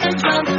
the jump.